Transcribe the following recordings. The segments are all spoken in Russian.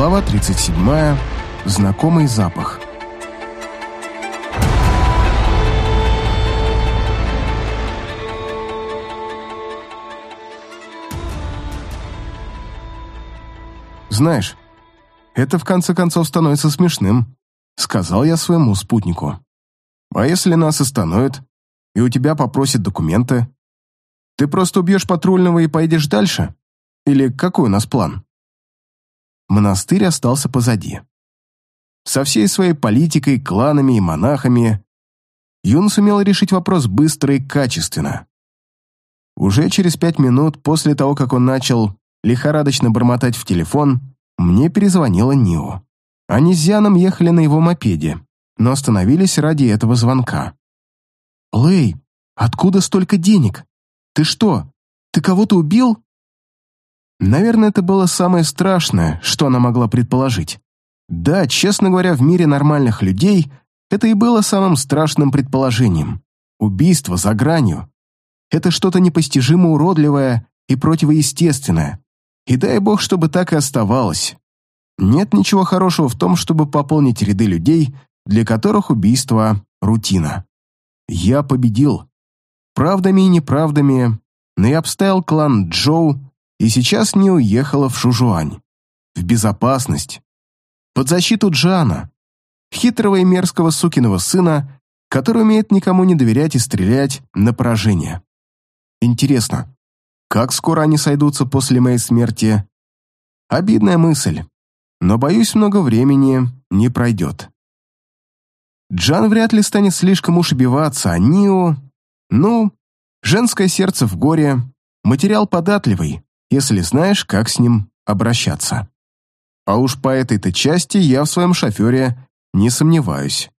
Глава 37. Знакомый запах. Знаешь, это в конце концов становится смешным, сказал я своему спутнику. А если нас остановят, и у тебя попросят документы? Ты просто убьешь патрульного и поедешь дальше? Или какой у нас план? Монастырь остался позади. Со всей своей политикой, кланами и монахами Юн сумел решить вопрос быстро и качественно. Уже через пять минут после того, как он начал лихорадочно бормотать в телефон, мне перезвонила Нио. Они с Зяном ехали на его мопеде, но остановились ради этого звонка. «Лэй, откуда столько денег? Ты что, ты кого-то убил?» Наверное, это было самое страшное, что она могла предположить. Да, честно говоря, в мире нормальных людей это и было самым страшным предположением. Убийство за гранью. Это что-то непостижимо уродливое и противоестественное. И дай бог, чтобы так и оставалось. Нет ничего хорошего в том, чтобы пополнить ряды людей, для которых убийство – рутина. Я победил. Правдами и неправдами, но я обставил клан Джоу и сейчас не уехала в Шужуань. В безопасность. Под защиту Джана, хитрого и мерзкого сукиного сына, который умеет никому не доверять и стрелять на поражение. Интересно, как скоро они сойдутся после моей смерти? Обидная мысль, но, боюсь, много времени не пройдет. Джан вряд ли станет слишком уж убиваться, а Нио... Ну, женское сердце в горе, материал податливый, если знаешь, как с ним обращаться. А уж по этой-то части я в своем шофере не сомневаюсь.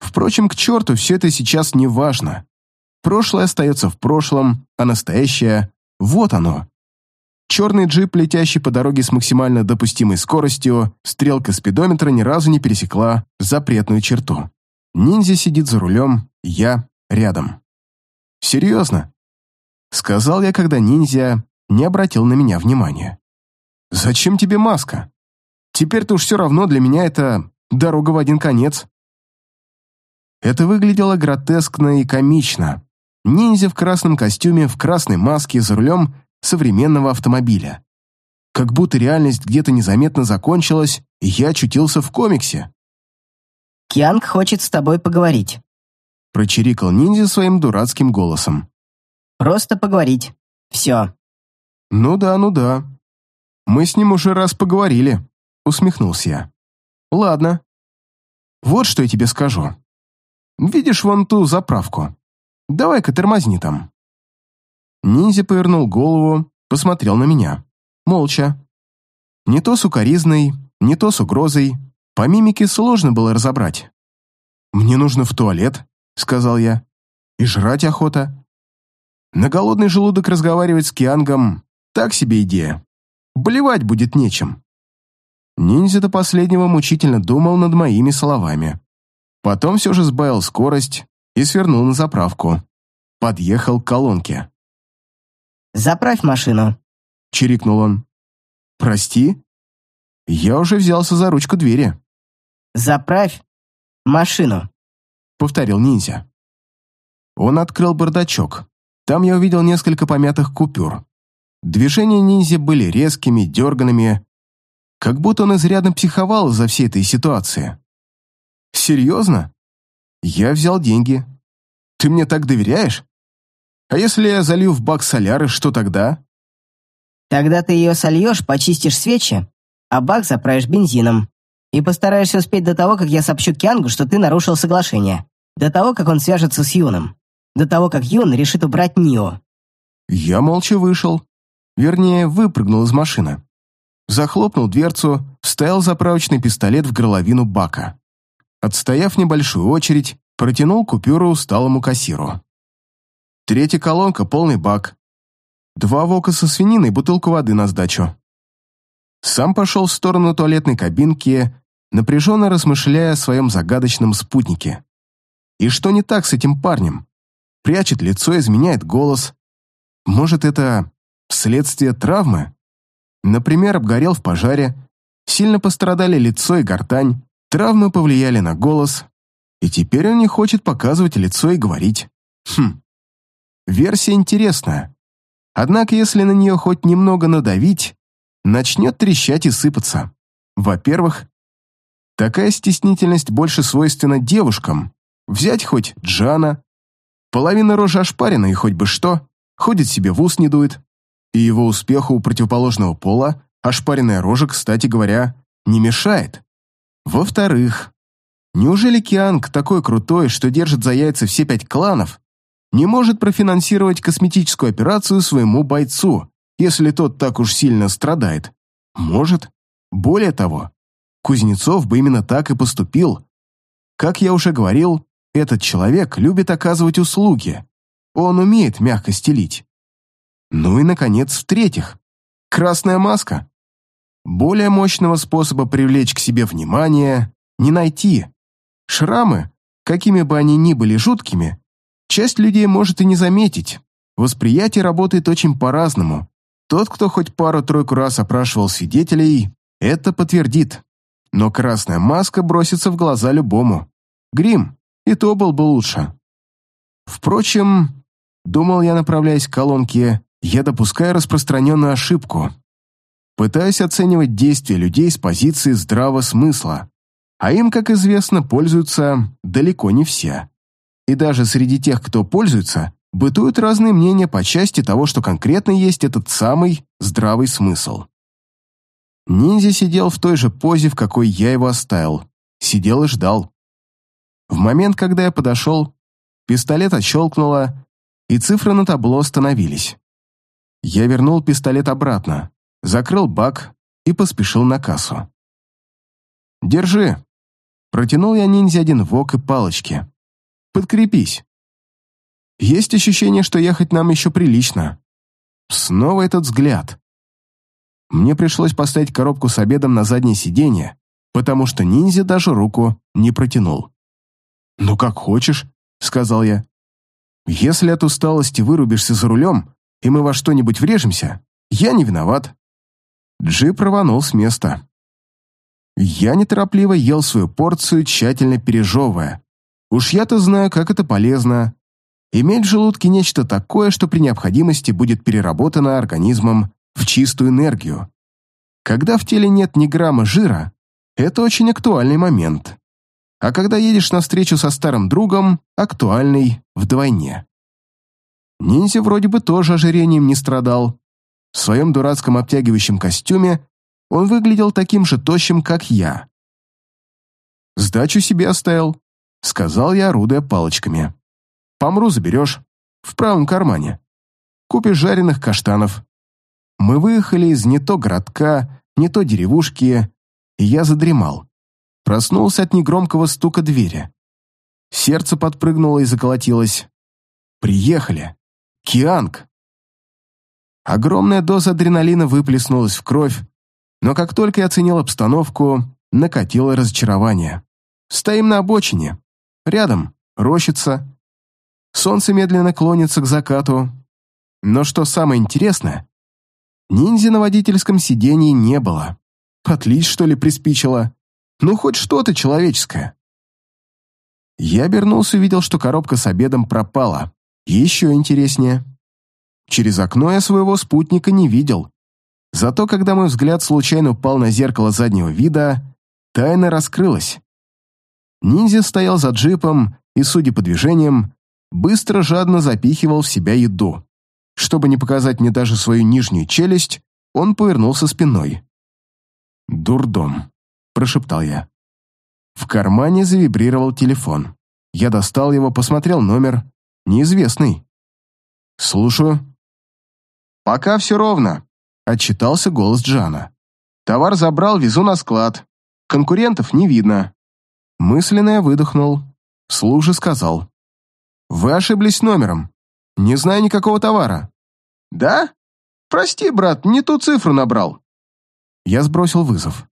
Впрочем, к черту, все это сейчас не важно. Прошлое остается в прошлом, а настоящее — вот оно. Черный джип, летящий по дороге с максимально допустимой скоростью, стрелка спидометра ни разу не пересекла запретную черту. Ниндзя сидит за рулем, я рядом. «Серьезно?» — сказал я, когда ниндзя не обратил на меня внимания. «Зачем тебе маска? Теперь-то уж все равно для меня это дорога в один конец». Это выглядело гротескно и комично. Ниндзя в красном костюме, в красной маске, за рулем современного автомобиля. Как будто реальность где-то незаметно закончилась, и я очутился в комиксе. «Кианг хочет с тобой поговорить», — прочирикал ниндзя своим дурацким голосом. «Просто поговорить. Все». «Ну да, ну да. Мы с ним уже раз поговорили», — усмехнулся я. «Ладно. Вот что я тебе скажу. Видишь вон ту заправку? Давай-ка тормозни там». Ниндзя повернул голову, посмотрел на меня. Молча. Не то с укоризной, не то с угрозой. По мимике сложно было разобрать. «Мне нужно в туалет», — сказал я. «И жрать охота». На голодный желудок разговаривать с Киангом так себе идея. Болевать будет нечем. Ниндзя до последнего мучительно думал над моими словами. Потом все же сбавил скорость и свернул на заправку. Подъехал к колонке. «Заправь машину», — чирикнул он. «Прости?» Я уже взялся за ручку двери. «Заправь машину», — повторил ниндзя. Он открыл бардачок. Там я увидел несколько помятых купюр. Движения ниндзя были резкими, дерганными, как будто он изрядно психовал из-за всей этой ситуации. «Серьезно? Я взял деньги. Ты мне так доверяешь? А если я залью в бак соляры, что тогда?» «Тогда ты ее сольешь, почистишь свечи, а бак заправишь бензином. И постараешься успеть до того, как я сообщу Кянгу, что ты нарушил соглашение. До того, как он свяжется с Юном. До того, как Юн решит убрать Нио». Я молча вышел. Вернее, выпрыгнул из машины. Захлопнул дверцу, вставил заправочный пистолет в горловину бака. Отстояв небольшую очередь, протянул купюру усталому кассиру. Третья колонка, полный бак. Два вока со свининой, бутылку воды на сдачу. Сам пошел в сторону туалетной кабинки, напряженно размышляя о своем загадочном спутнике. И что не так с этим парнем? Прячет лицо, изменяет голос. Может, это Вследствие травмы? Например, обгорел в пожаре Сильно пострадали лицо и гортань, травмы повлияли на голос, и теперь он не хочет показывать лицо и говорить. Хм. Версия интересная. Однако, если на нее хоть немного надавить, начнет трещать и сыпаться. Во-первых, такая стеснительность больше свойственна девушкам. Взять хоть Джана. Половина рожи ошпарена, и хоть бы что, ходит себе в ус не дует. И его успеху у противоположного пола ошпаренная рожа, кстати говоря, не мешает. Во-вторых, неужели Кианг такой крутой, что держит за яйца все пять кланов, не может профинансировать косметическую операцию своему бойцу, если тот так уж сильно страдает? Может. Более того, Кузнецов бы именно так и поступил. Как я уже говорил, этот человек любит оказывать услуги. Он умеет мягко стелить. Ну и, наконец, в-третьих, красная маска. Более мощного способа привлечь к себе внимание не найти. Шрамы, какими бы они ни были жуткими, часть людей может и не заметить. Восприятие работает очень по-разному. Тот, кто хоть пару-тройку раз опрашивал свидетелей, это подтвердит. Но красная маска бросится в глаза любому. Грим, и то был бы лучше. Впрочем, думал я, направляясь к колонке, я допускаю распространенную ошибку. Пытаюсь оценивать действия людей с позиции здравого смысла, а им, как известно, пользуются далеко не все. И даже среди тех, кто пользуется, бытуют разные мнения по части того, что конкретно есть этот самый здравый смысл. Ниндзя сидел в той же позе, в какой я его оставил. Сидел и ждал. В момент, когда я подошел, пистолет отщелкнуло, и цифры на табло остановились. Я вернул пистолет обратно, закрыл бак и поспешил на кассу. «Держи!» Протянул я ниндзя один вок и палочки. «Подкрепись!» Есть ощущение, что ехать нам еще прилично. Снова этот взгляд. Мне пришлось поставить коробку с обедом на заднее сиденье, потому что ниндзя даже руку не протянул. «Ну, как хочешь», — сказал я. «Если от усталости вырубишься за рулем, и мы во что-нибудь врежемся, я не виноват». Джип рванул с места. Я неторопливо ел свою порцию, тщательно пережевывая. Уж я-то знаю, как это полезно. Иметь в желудке нечто такое, что при необходимости будет переработано организмом в чистую энергию. Когда в теле нет ни грамма жира, это очень актуальный момент. А когда едешь на встречу со старым другом, актуальный вдвойне. Ниндзя вроде бы тоже ожирением не страдал. В своем дурацком обтягивающем костюме он выглядел таким же тощим, как я. «Сдачу себе оставил», — сказал я, орудуя палочками. «Помру заберешь. В правом кармане. Купишь жареных каштанов». Мы выехали из не то городка, не то деревушки, и я задремал. Проснулся от негромкого стука двери. Сердце подпрыгнуло и заколотилось. «Приехали!» Кианг. Огромная доза адреналина выплеснулась в кровь, но как только я оценил обстановку, накатило разочарование. Стоим на обочине. Рядом рощица. Солнце медленно клонится к закату. Но что самое интересное, ниндзя на водительском сидении не было. Отлить, что ли, приспичило? Ну, хоть что-то человеческое. Я обернулся и увидел, что коробка с обедом пропала. Еще интереснее. Через окно я своего спутника не видел. Зато когда мой взгляд случайно упал на зеркало заднего вида, тайна раскрылась. Ниндзя стоял за джипом и, судя по движениям, быстро жадно запихивал в себя еду. Чтобы не показать мне даже свою нижнюю челюсть, он повернулся спиной. «Дурдом», — прошептал я. В кармане завибрировал телефон. Я достал его, посмотрел номер, Неизвестный. Слушаю. Пока все ровно, отчитался голос Джана. Товар забрал, везу на склад. Конкурентов не видно. Мысленно я выдохнул. Служи сказал. Вы ошиблись номером. Не знаю никакого товара. Да? Прости, брат, не ту цифру набрал. Я сбросил вызов.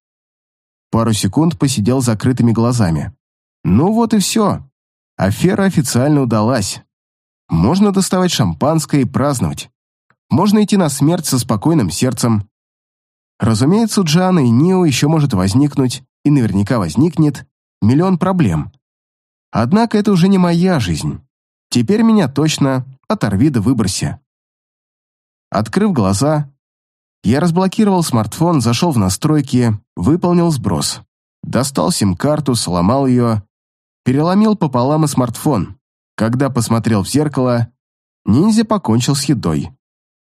Пару секунд посидел закрытыми глазами. Ну вот и все. Афера официально удалась. Можно доставать шампанское и праздновать. Можно идти на смерть со спокойным сердцем. Разумеется, у Джана и Нио еще может возникнуть, и наверняка возникнет, миллион проблем. Однако это уже не моя жизнь. Теперь меня точно оторви да выброси. Открыв глаза, я разблокировал смартфон, зашел в настройки, выполнил сброс. Достал сим-карту, сломал ее, переломил пополам и смартфон. Когда посмотрел в зеркало, ниндзя покончил с едой.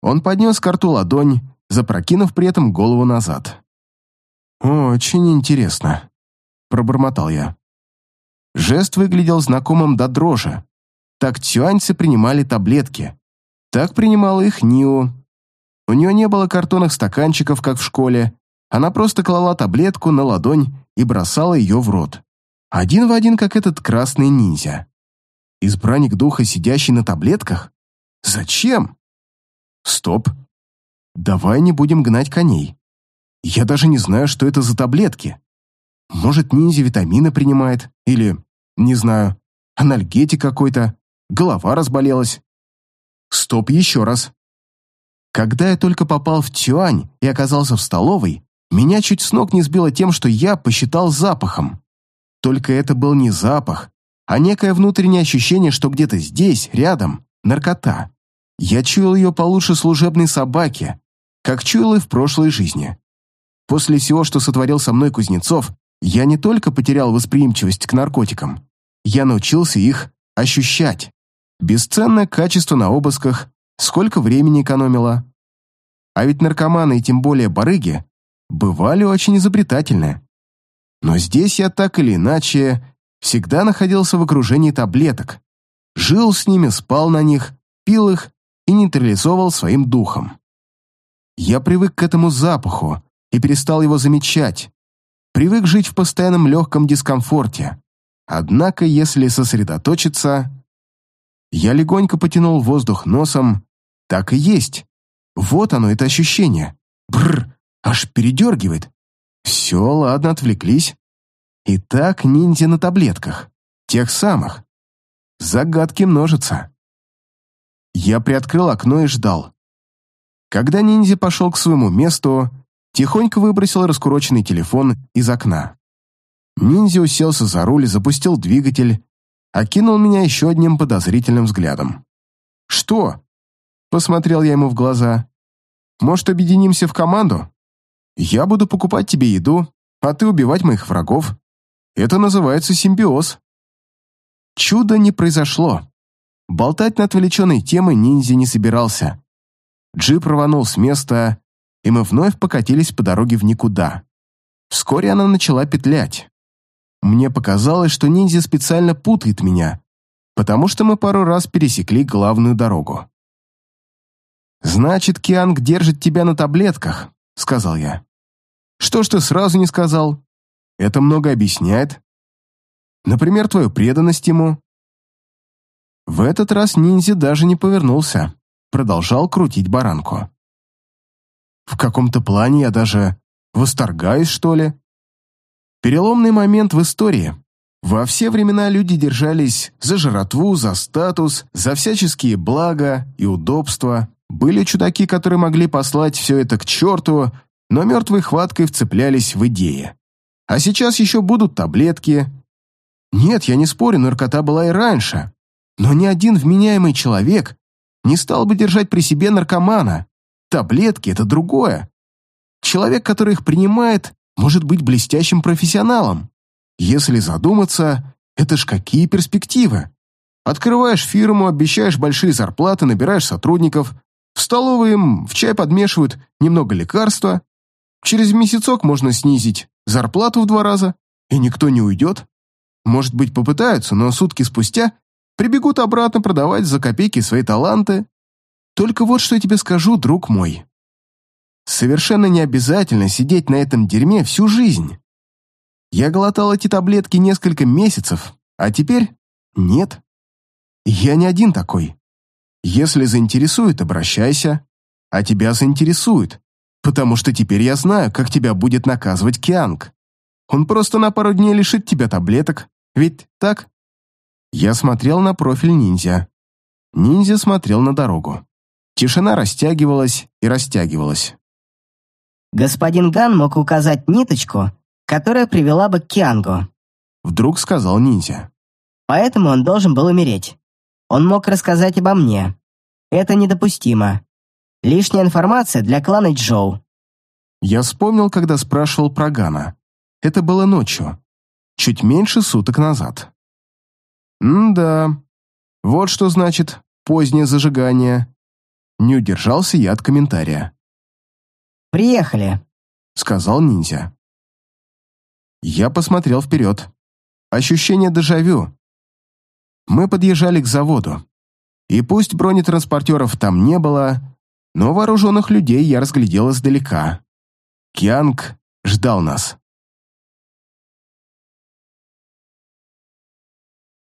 Он поднес карту ладонь, запрокинув при этом голову назад. «Очень интересно», — пробормотал я. Жест выглядел знакомым до дрожи. Так тюаньцы принимали таблетки. Так принимал их Нио. У нее не было картонных стаканчиков, как в школе. Она просто клала таблетку на ладонь и бросала ее в рот. Один в один, как этот красный ниндзя. Избранник духа, сидящий на таблетках? Зачем? Стоп. Давай не будем гнать коней. Я даже не знаю, что это за таблетки. Может, ниндзя витамины принимает? Или, не знаю, анальгетик какой-то? Голова разболелась? Стоп еще раз. Когда я только попал в Тюань и оказался в столовой, меня чуть с ног не сбило тем, что я посчитал запахом. Только это был не запах, а некое внутреннее ощущение, что где-то здесь, рядом, наркота. Я чуял ее получше служебной собаки, как чуял и в прошлой жизни. После всего, что сотворил со мной Кузнецов, я не только потерял восприимчивость к наркотикам, я научился их ощущать. Бесценное качество на обысках, сколько времени экономило. А ведь наркоманы и тем более барыги бывали очень изобретательны. Но здесь я так или иначе всегда находился в окружении таблеток, жил с ними, спал на них, пил их и нейтрализовал своим духом. Я привык к этому запаху и перестал его замечать, привык жить в постоянном легком дискомфорте. Однако, если сосредоточиться... Я легонько потянул воздух носом. Так и есть. Вот оно, это ощущение. Бррр, аж передергивает. Все, ладно, отвлеклись. Итак, ниндзя на таблетках. Тех самых. Загадки множатся. Я приоткрыл окно и ждал. Когда ниндзя пошел к своему месту, тихонько выбросил раскуроченный телефон из окна. Ниндзя уселся за руль, запустил двигатель, окинул меня еще одним подозрительным взглядом. «Что?» — посмотрел я ему в глаза. «Может, объединимся в команду? Я буду покупать тебе еду, а ты убивать моих врагов. Это называется симбиоз». Чудо не произошло. Болтать на отвлеченной темы ниндзя не собирался. Джип рванул с места, и мы вновь покатились по дороге в никуда. Вскоре она начала петлять. Мне показалось, что ниндзя специально путает меня, потому что мы пару раз пересекли главную дорогу. «Значит, Кианг держит тебя на таблетках», — сказал я. «Что ж ты сразу не сказал? Это много объясняет. Например, твою преданность ему». В этот раз ниндзя даже не повернулся, продолжал крутить баранку. В каком-то плане я даже восторгаюсь, что ли. Переломный момент в истории. Во все времена люди держались за жратву, за статус, за всяческие блага и удобства. Были чудаки, которые могли послать все это к черту, но мертвой хваткой вцеплялись в идеи. А сейчас еще будут таблетки. Нет, я не спорю, наркота была и раньше. Но ни один вменяемый человек не стал бы держать при себе наркомана. Таблетки — это другое. Человек, который их принимает, может быть блестящим профессионалом. Если задуматься, это ж какие перспективы. Открываешь фирму, обещаешь большие зарплаты, набираешь сотрудников, в столовой им в чай подмешивают немного лекарства, через месяцок можно снизить зарплату в два раза, и никто не уйдет. Может быть, попытаются, но сутки спустя прибегут обратно продавать за копейки свои таланты. Только вот что я тебе скажу, друг мой. Совершенно не обязательно сидеть на этом дерьме всю жизнь. Я глотал эти таблетки несколько месяцев, а теперь нет. Я не один такой. Если заинтересует, обращайся. А тебя заинтересует, потому что теперь я знаю, как тебя будет наказывать Кианг. Он просто на пару дней лишит тебя таблеток, ведь так? Я смотрел на профиль ниндзя. Ниндзя смотрел на дорогу. Тишина растягивалась и растягивалась. Господин Ган мог указать ниточку, которая привела бы к Киангу. Вдруг сказал ниндзя. Поэтому он должен был умереть. Он мог рассказать обо мне. Это недопустимо. Лишняя информация для клана Джоу. Я вспомнил, когда спрашивал про Гана. Это было ночью. Чуть меньше суток назад. М-да. Вот что значит позднее зажигание. Не удержался я от комментария. «Приехали», — сказал ниндзя. Я посмотрел вперед. Ощущение дежавю. Мы подъезжали к заводу. И пусть бронетранспортеров там не было, но вооруженных людей я разглядел издалека. Кианг ждал нас.